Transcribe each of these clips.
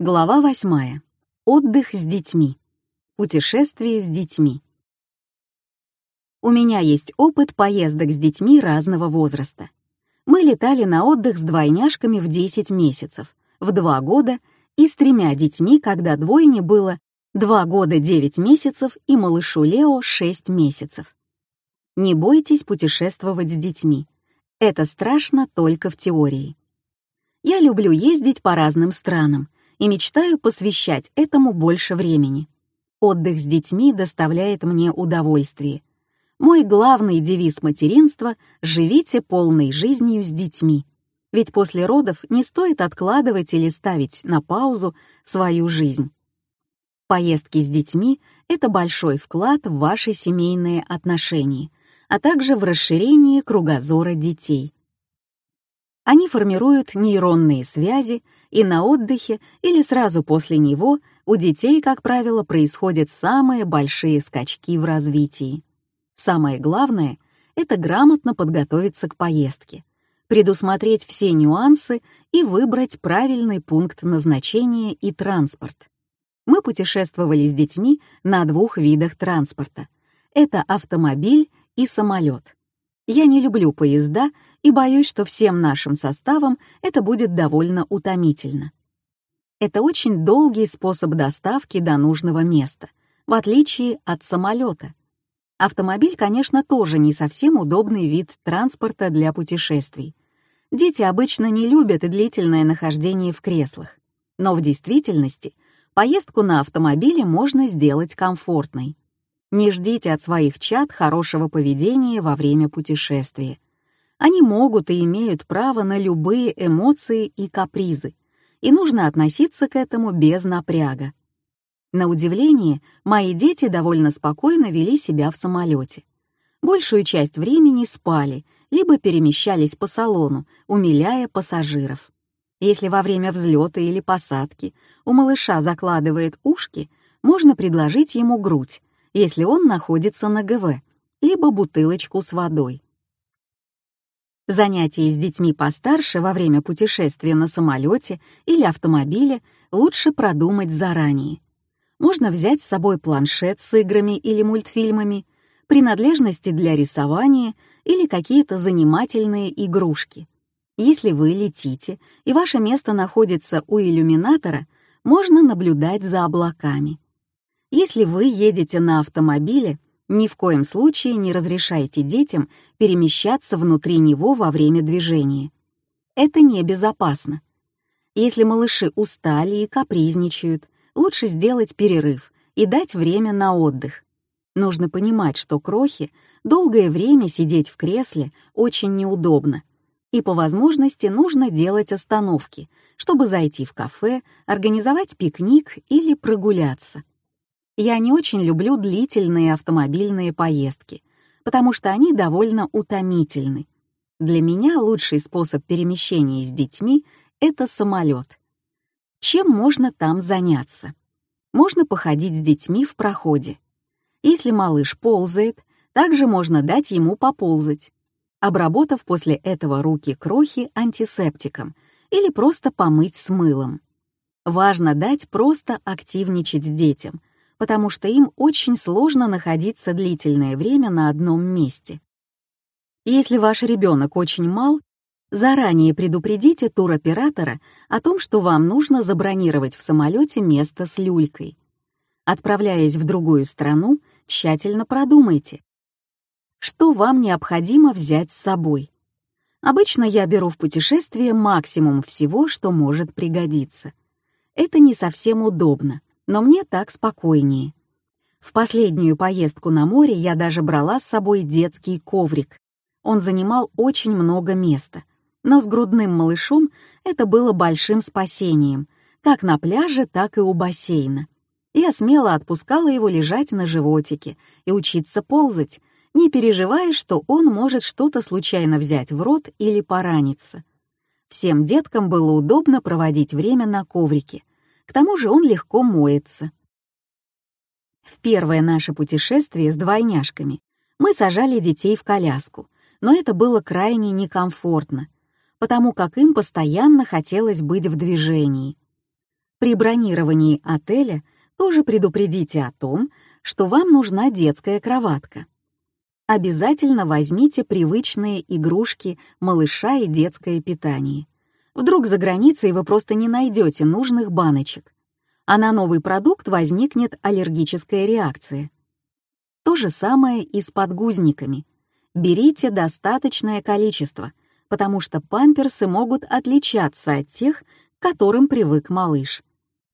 Глава восьмая. Отдых с детьми. Путешествие с детьми. У меня есть опыт поездок с детьми разного возраста. Мы летали на отдых с двойняшками в 10 месяцев, в 2 года и с тремя детьми, когда двойне было 2 года 9 месяцев и малышу Лео 6 месяцев. Не бойтесь путешествовать с детьми. Это страшно только в теории. Я люблю ездить по разным странам и мечтаю посвящать этому больше времени. Отдых с детьми доставляет мне удовольствие. Мой главный девиз материнства — «Живите полной жизнью с детьми». Ведь после родов не стоит откладывать или ставить на паузу свою жизнь. Поездки с детьми — это большой вклад в ваши семейные отношения, а также в расширение кругозора детей. Они формируют нейронные связи, и на отдыхе или сразу после него у детей, как правило, происходят самые большие скачки в развитии. Самое главное — это грамотно подготовиться к поездке, предусмотреть все нюансы и выбрать правильный пункт назначения и транспорт. Мы путешествовали с детьми на двух видах транспорта. Это автомобиль и самолет. Я не люблю поезда и боюсь, что всем нашим составам это будет довольно утомительно. Это очень долгий способ доставки до нужного места, в отличие от самолета. Автомобиль, конечно, тоже не совсем удобный вид транспорта для путешествий. Дети обычно не любят длительное нахождение в креслах. Но в действительности поездку на автомобиле можно сделать комфортной. Не ждите от своих чад хорошего поведения во время путешествия. Они могут и имеют право на любые эмоции и капризы, и нужно относиться к этому без напряга. На удивление, мои дети довольно спокойно вели себя в самолете. Большую часть времени спали, либо перемещались по салону, умиляя пассажиров. Если во время взлета или посадки у малыша закладывает ушки, можно предложить ему грудь, если он находится на ГВ, либо бутылочку с водой. Занятия с детьми постарше во время путешествия на самолете или автомобиле лучше продумать заранее. Можно взять с собой планшет с играми или мультфильмами, принадлежности для рисования или какие-то занимательные игрушки. Если вы летите и ваше место находится у иллюминатора, можно наблюдать за облаками. Если вы едете на автомобиле, ни в коем случае не разрешайте детям перемещаться внутри него во время движения. Это небезопасно. Если малыши устали и капризничают, лучше сделать перерыв и дать время на отдых. Нужно понимать, что крохи долгое время сидеть в кресле очень неудобно, и по возможности нужно делать остановки, чтобы зайти в кафе, организовать пикник или прогуляться. Я не очень люблю длительные автомобильные поездки, потому что они довольно утомительны. Для меня лучший способ перемещения с детьми — это самолет. Чем можно там заняться? Можно походить с детьми в проходе. Если малыш ползает, также можно дать ему поползать, обработав после этого руки крохи антисептиком или просто помыть с мылом. Важно дать просто активничать детям — потому что им очень сложно находиться длительное время на одном месте. Если ваш ребенок очень мал, заранее предупредите туроператора о том, что вам нужно забронировать в самолете место с люлькой. Отправляясь в другую страну, тщательно продумайте, что вам необходимо взять с собой. Обычно я беру в путешествие максимум всего, что может пригодиться. Это не совсем удобно, но мне так спокойнее. В последнюю поездку на море я даже брала с собой детский коврик. Он занимал очень много места, но с грудным малышом это было большим спасением, как на пляже, так и у бассейна. Я смело отпускала его лежать на животике и учиться ползать, не переживая, что он может что-то случайно взять в рот или пораниться. Всем деткам было удобно проводить время на коврике — к тому же он легко моется. В первое наше путешествие с двойняшками мы сажали детей в коляску, но это было крайне некомфортно, потому как им постоянно хотелось быть в движении. При бронировании отеля тоже предупредите о том, что вам нужна детская кроватка. Обязательно возьмите привычные игрушки малыша и детское питание. Вдруг за границей вы просто не найдете нужных баночек, а на новый продукт возникнет аллергическая реакция. То же самое и с подгузниками. Берите достаточное количество, потому что памперсы могут отличаться от тех, к которым привык малыш.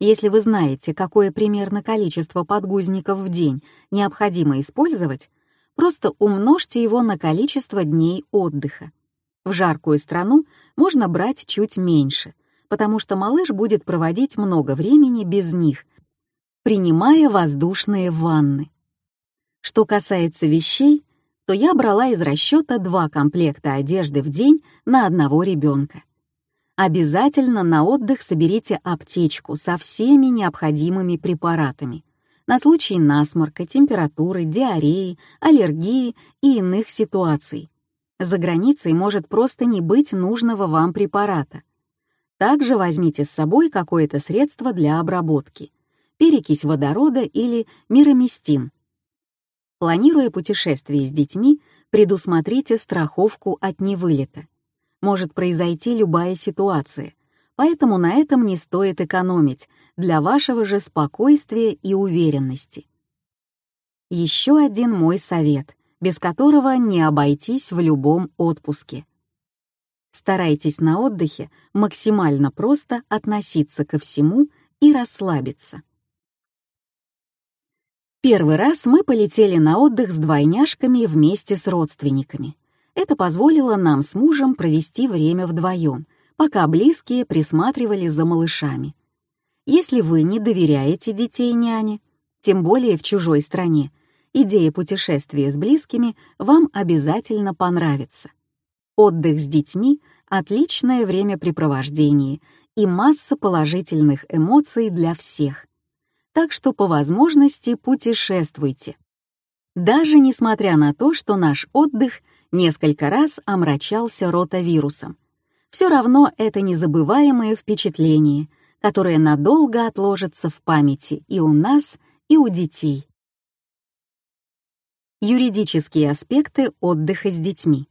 Если вы знаете, какое примерно количество подгузников в день необходимо использовать, просто умножьте его на количество дней отдыха. В жаркую страну можно брать чуть меньше, потому что малыш будет проводить много времени без них, принимая воздушные ванны. Что касается вещей, то я брала из расчета два комплекта одежды в день на одного ребенка. Обязательно на отдых соберите аптечку со всеми необходимыми препаратами на случай насморка, температуры, диареи, аллергии и иных ситуаций. За границей может просто не быть нужного вам препарата. Также возьмите с собой какое-то средство для обработки, перекись водорода или мироместин. Планируя путешествие с детьми, предусмотрите страховку от невылета. Может произойти любая ситуация, поэтому на этом не стоит экономить для вашего же спокойствия и уверенности. Еще один мой совет, без которого не обойтись в любом отпуске. Старайтесь на отдыхе максимально просто относиться ко всему и расслабиться. Первый раз мы полетели на отдых с двойняшками вместе с родственниками. Это позволило нам с мужем провести время вдвоем, пока близкие присматривали за малышами. Если вы не доверяете детей няне, тем более в чужой стране, идея путешествия с близкими вам обязательно понравится. Отдых с детьми — отличное времяпрепровождение и масса положительных эмоций для всех. Так что по возможности путешествуйте. Даже несмотря на то, что наш отдых несколько раз омрачался ротавирусом. Все равно это незабываемое впечатление, которое надолго отложится в памяти и у нас, и у детей. Юридические аспекты отдыха с детьми.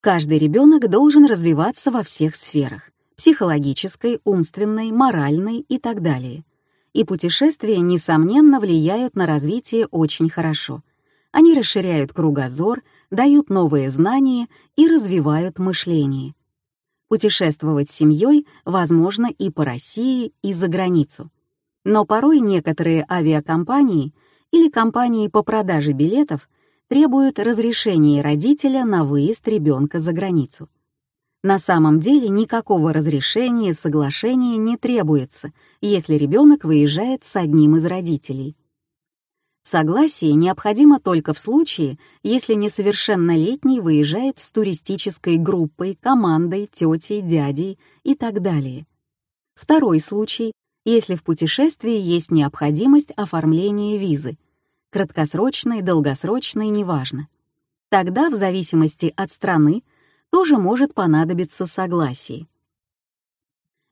Каждый ребенок должен развиваться во всех сферах — психологической, умственной, моральной и так далее. И путешествия, несомненно, влияют на развитие очень хорошо. Они расширяют кругозор, дают новые знания и развивают мышление. Путешествовать с семьей возможно и по России, и за границу. Но порой некоторые авиакомпании или компании по продаже билетов требуют разрешения родителя на выезд ребенка за границу. На самом деле никакого разрешения, соглашения не требуется, если ребенок выезжает с одним из родителей. Согласие необходимо только в случае, если несовершеннолетний выезжает с туристической группой, командой, тетей, дядей и так далее. Второй случай, если в путешествии есть необходимость оформления визы, краткосрочной, долгосрочной, неважно. Тогда, в зависимости от страны, тоже может понадобиться согласие.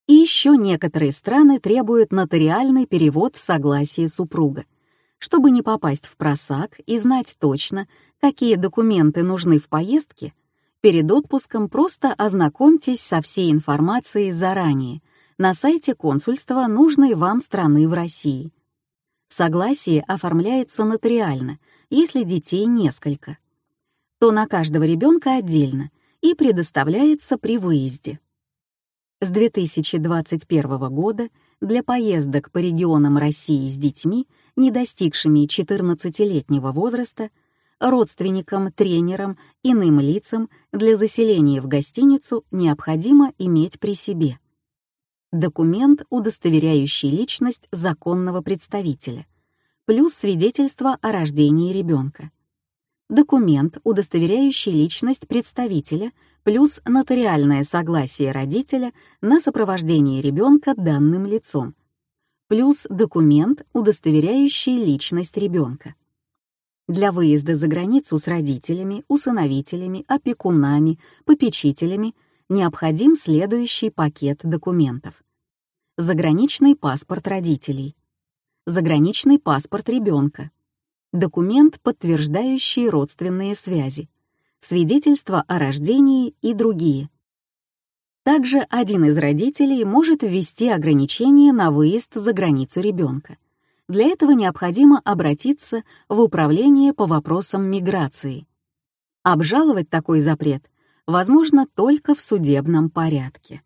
И еще некоторые страны требуют нотариальный перевод согласия супруга. Чтобы не попасть в просак и знать точно, какие документы нужны в поездке, перед отпуском просто ознакомьтесь со всей информацией заранее на сайте консульства нужной вам страны в России. Согласие оформляется нотариально, если детей несколько. То на каждого ребенка отдельно и предоставляется при выезде. С 2021 года для поездок по регионам России с детьми, не достигшими 14-летнего возраста, родственникам, тренерам, иным лицам для заселения в гостиницу необходимо иметь при себе документ, удостоверяющий личность законного представителя, плюс свидетельство о рождении ребенка. Документ, удостоверяющий личность представителя, плюс нотариальное согласие родителя на сопровождение ребенка данным лицом, плюс документ, удостоверяющий личность ребенка. Для выезда за границу с родителями, усыновителями, опекунами, попечителями необходим следующий пакет документов. заграничный паспорт родителей, заграничный паспорт ребенка, документ, подтверждающий родственные связи, свидетельство о рождении и другие. Также один из родителей может ввести ограничение на выезд за границу ребенка. Для этого необходимо обратиться в Управление по вопросам миграции. Обжаловать такой запрет возможно только в судебном порядке.